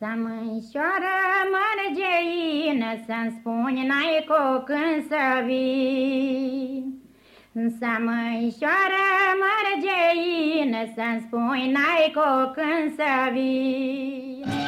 Să mânșoară mărgeină, Să-mi spuni n-ai cu când să vii. Să mânșoară mărgeină, Să-mi spui n-ai cu când să vii.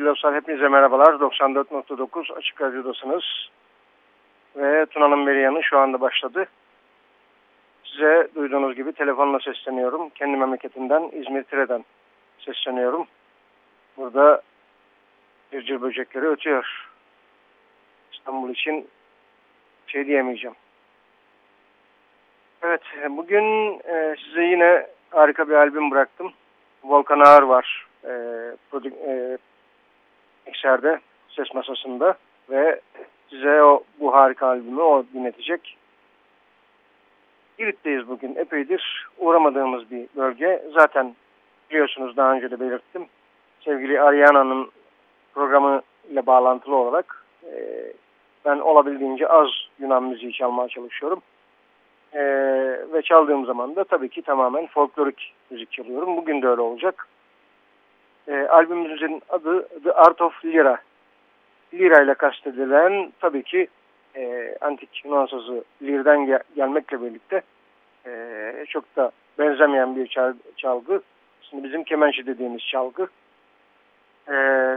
Sevgili dostlar hepinize merhabalar. 94.9 Açık Radyo'dasınız. Ve Tuna'nın Meriyanı şu anda başladı. Size duyduğunuz gibi telefonla sesleniyorum. Kendi memleketimden İzmir Tire'den sesleniyorum. Burada cırcır böcekleri ötüyor. İstanbul için şey diyemeyeceğim. Evet bugün e, size yine harika bir albüm bıraktım. Volkan Ağır var. E, e, mikserde, ses masasında ve size o bu harika albümü o dinletecek. Girit'teyiz bugün. Epeydir uğramadığımız bir bölge. Zaten biliyorsunuz daha önce de belirttim. Sevgili Ariana'nın programı ile bağlantılı olarak e, ben olabildiğince az Yunan müziği çalmaya çalışıyorum. E, ve çaldığım zaman da tabii ki tamamen folklorik müzik çalıyorum. Bugün de öyle olacak. E, albümümüzün adı The Art of Lira. Lira ile kastedilen tabii ki e, antik Yunan sazı lirden gel gelmekle birlikte e, çok da benzemeyen bir çalgı. Şimdi bizim kemençe dediğimiz çalgı. E,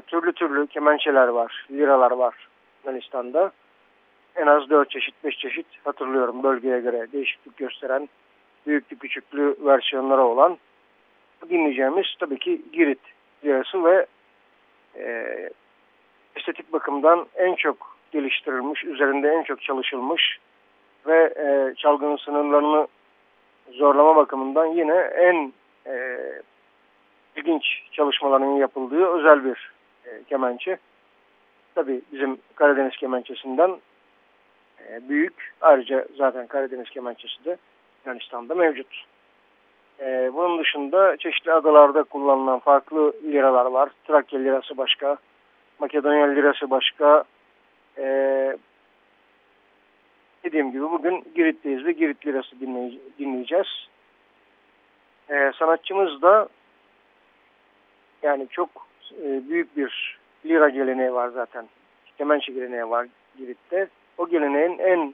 türlü türlü kemençeler var, liralar var Yunanistan'da. En az 4 çeşit, 5 çeşit hatırlıyorum bölgeye göre değişiklik gösteren büyüklü küçüklü versiyonları olan dinleyeceğimiz tabii ki Girit lirası ve e, estetik bakımdan en çok geliştirilmiş, üzerinde en çok çalışılmış ve e, çalgının sınırlarını zorlama bakımından yine en e, ilginç çalışmaların yapıldığı özel bir e, kemençe. Tabi bizim Karadeniz kemençesinden e, büyük. Ayrıca zaten Karadeniz kemençesi de Yunanistan'da mevcut. E, bunun dışında çeşitli adalarda kullanılan farklı liralar var. Trakya lirası başka, Makedonya lirası başka. E, dediğim gibi bugün Girit'teyiz ve Girit lirası dinleyeceğiz. E, sanatçımız da yani çok e, büyük bir lira geleneği var zaten. Kemençe geleneği var Girit'te. O geleneğin en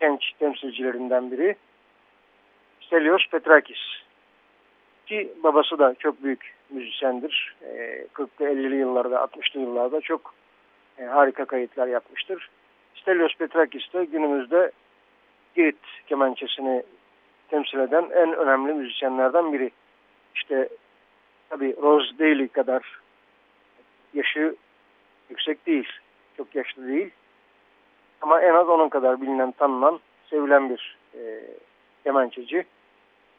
genç temsilcilerinden biri. Stelios Petrakis. Ki babası da çok büyük müzisyendir. E, 40'lı 50'li yıllarda 60'lı yıllarda çok e, harika kayıtlar yapmıştır. Stelios Petrakis de günümüzde Girit kemençesini temsil eden en önemli müzisyenlerden biri. İşte tabi Rose Daly kadar yaşı yüksek değil. Çok yaşlı değil. Ama en az onun kadar bilinen, tanınan, sevilen bir e, kemençeci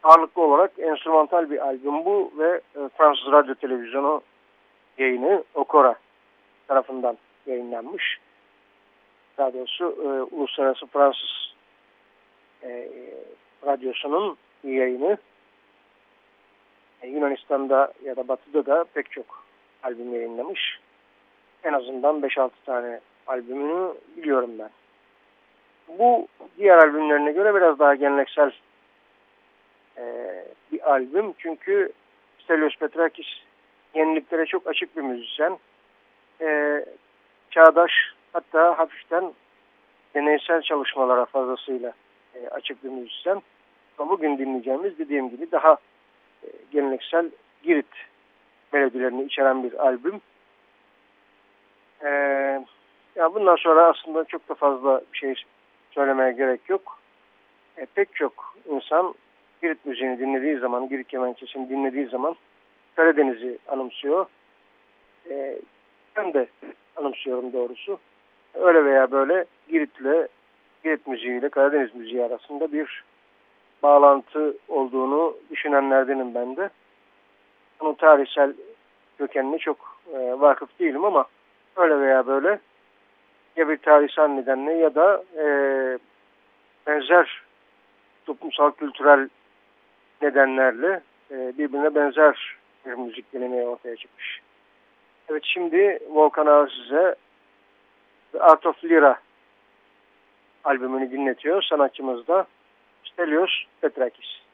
ağırlıklı olarak enstrümantal bir albüm bu ve e, Fransız Radyo Televizyonu yayını Okora tarafından yayınlanmış. Daha doğrusu e, Uluslararası Fransız e, Radyosu'nun yayını e, Yunanistan'da ya da Batı'da da pek çok albüm yayınlamış. En azından 5-6 tane albümünü biliyorum ben. Bu diğer albümlerine göre biraz daha geleneksel e, bir albüm. Çünkü Stelios Petrakis yeniliklere çok açık bir müzisyen. E, çağdaş hatta hafiften deneysel çalışmalara fazlasıyla e, açık bir müzisyen. Ama bugün dinleyeceğimiz dediğim gibi daha e, geleneksel Girit melodilerini içeren bir albüm. E, yani bundan sonra aslında çok da fazla bir şey söylemeye gerek yok. E, pek çok insan Girit müziğini dinlediği zaman, Girit kemençesini dinlediği zaman Karadeniz'i anımsıyor. E, ben de anımsıyorum doğrusu. Öyle veya böyle Girit'le, Girit müziğiyle Karadeniz müziği arasında bir bağlantı olduğunu düşünenlerdenim ben de. Bunun tarihsel kökenine çok e, vakıf değilim ama öyle veya böyle ya bir tarihsel nedenle ya da e, benzer toplumsal kültürel nedenlerle e, birbirine benzer bir müzik geleneği ortaya çıkmış. Evet şimdi Volkan Ağa size The Art of Lira albümünü dinletiyor. Sanatçımız da Stelios Petrakis.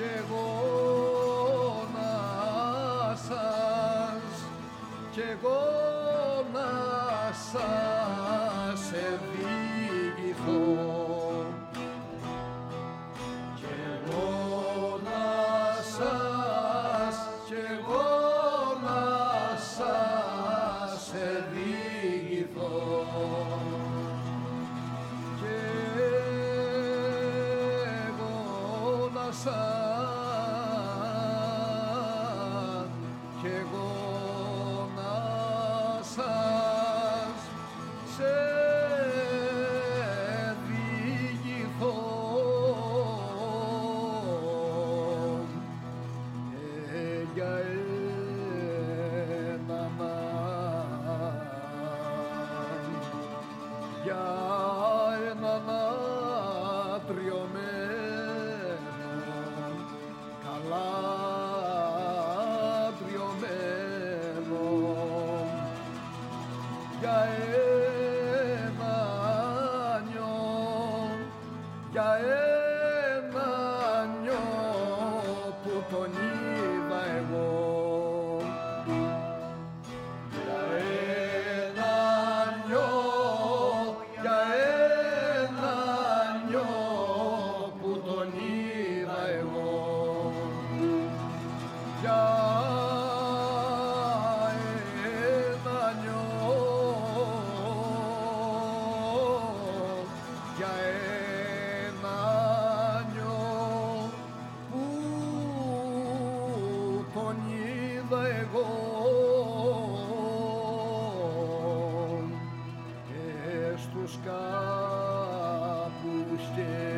κι εγώ να σας, κι εγώ να σας οδηγηθώ. puște.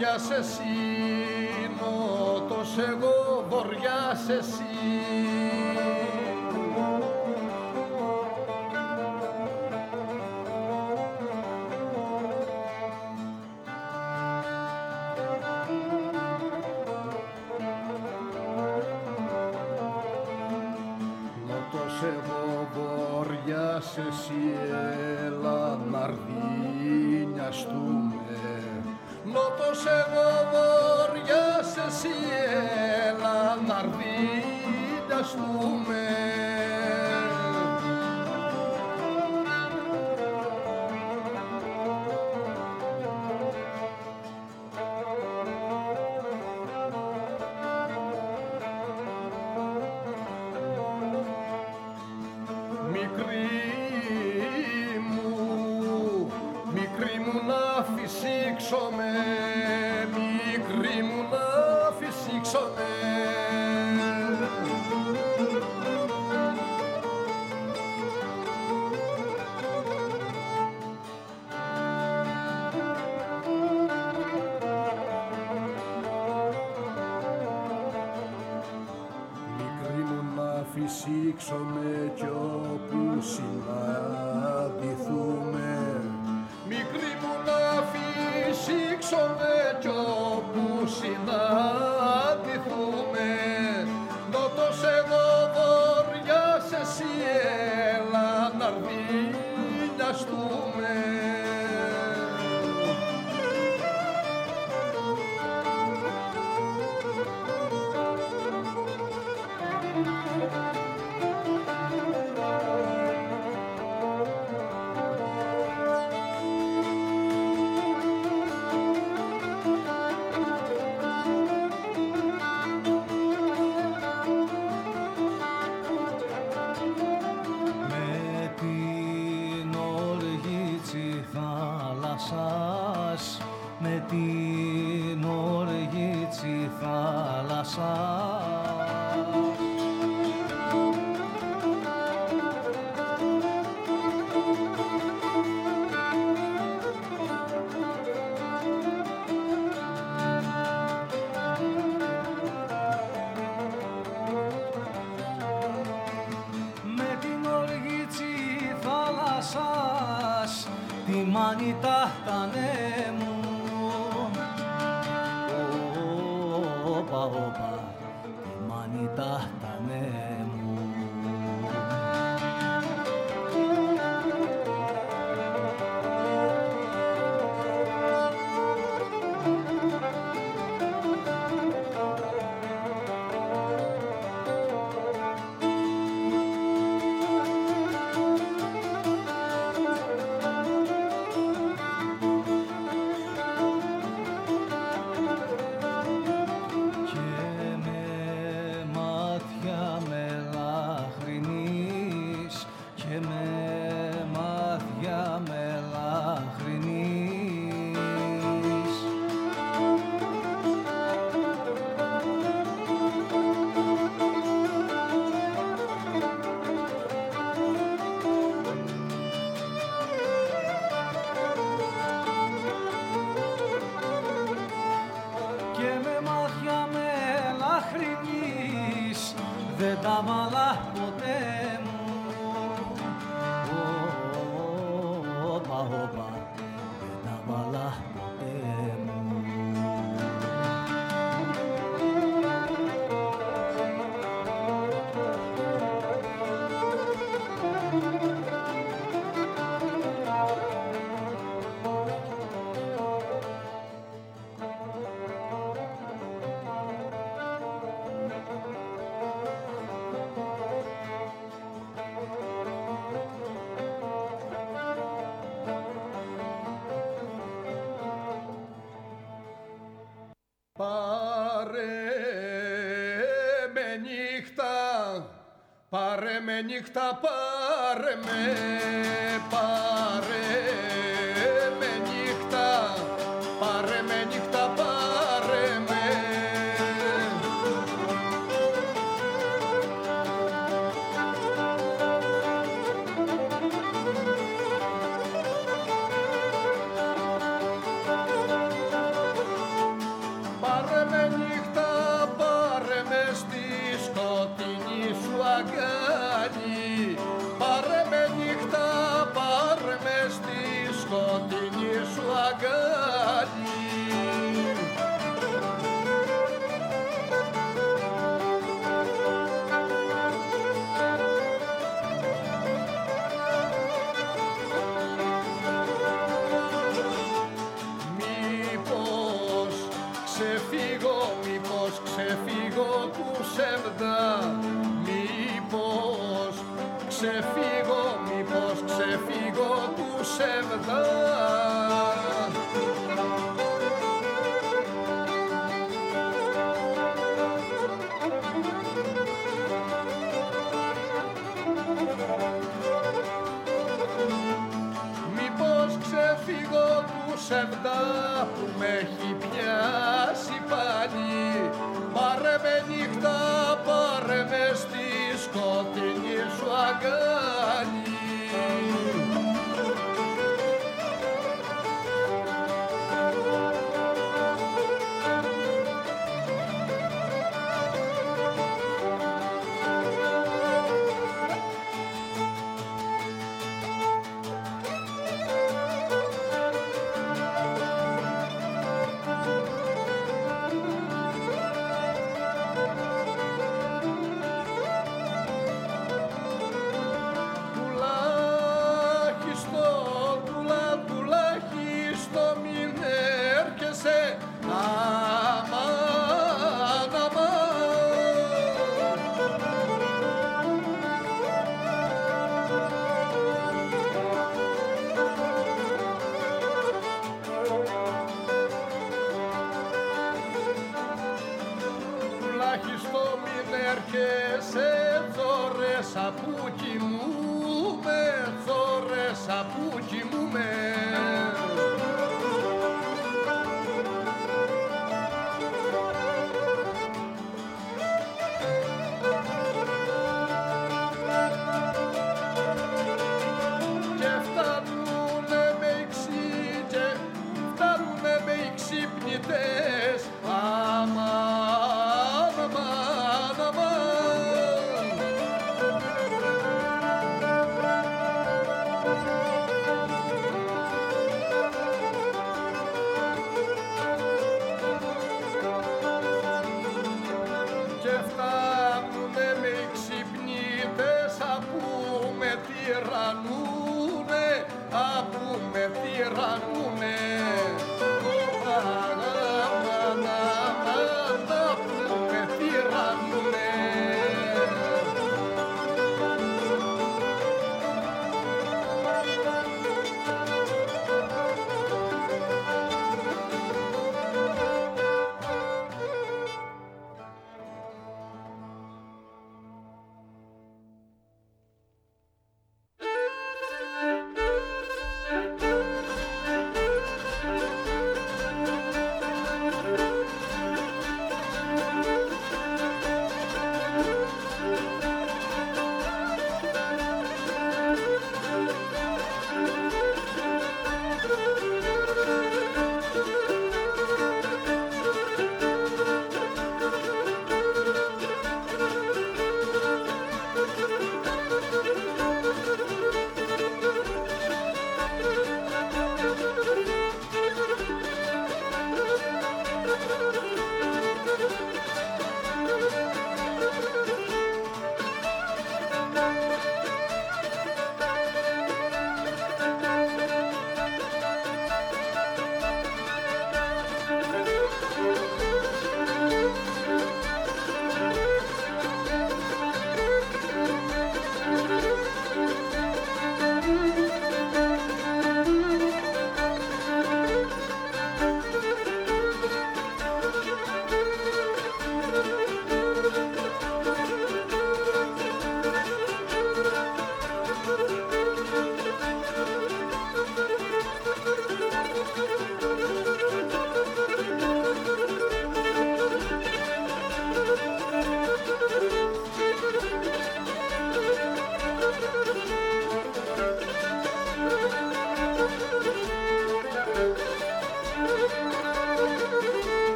βοριάς εσύ, νότος εγώ, βοριάς εσύ. σήξομαι κι όπου συναντηθούμε. Μικρή μου να φυσήξομαι κι όπου συναντηθούμε. Νύχτα πάρε με,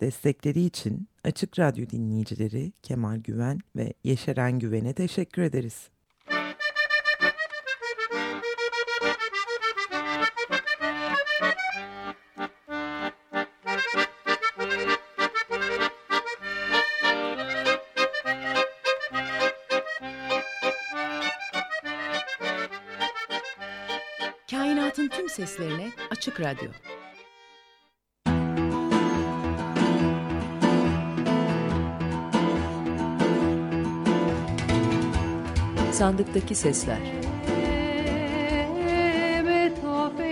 Destekleri için Açık Radyo dinleyicileri Kemal Güven ve Yeşeren Güven'e teşekkür ederiz. Kainatın tüm seslerine Açık Radyo. Sandıktaki Sesler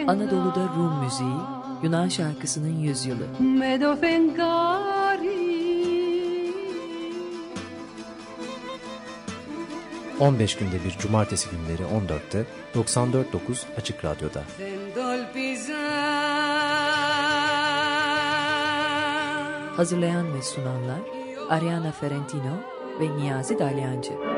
Anadolu'da Rum müziği, Yunan şarkısının yüzyılı. 15 günde bir cumartesi günleri 14'te 94.9 Açık Radyo'da. Hazırlayan ve sunanlar Ariana Ferentino ve Niyazi Dalyancı.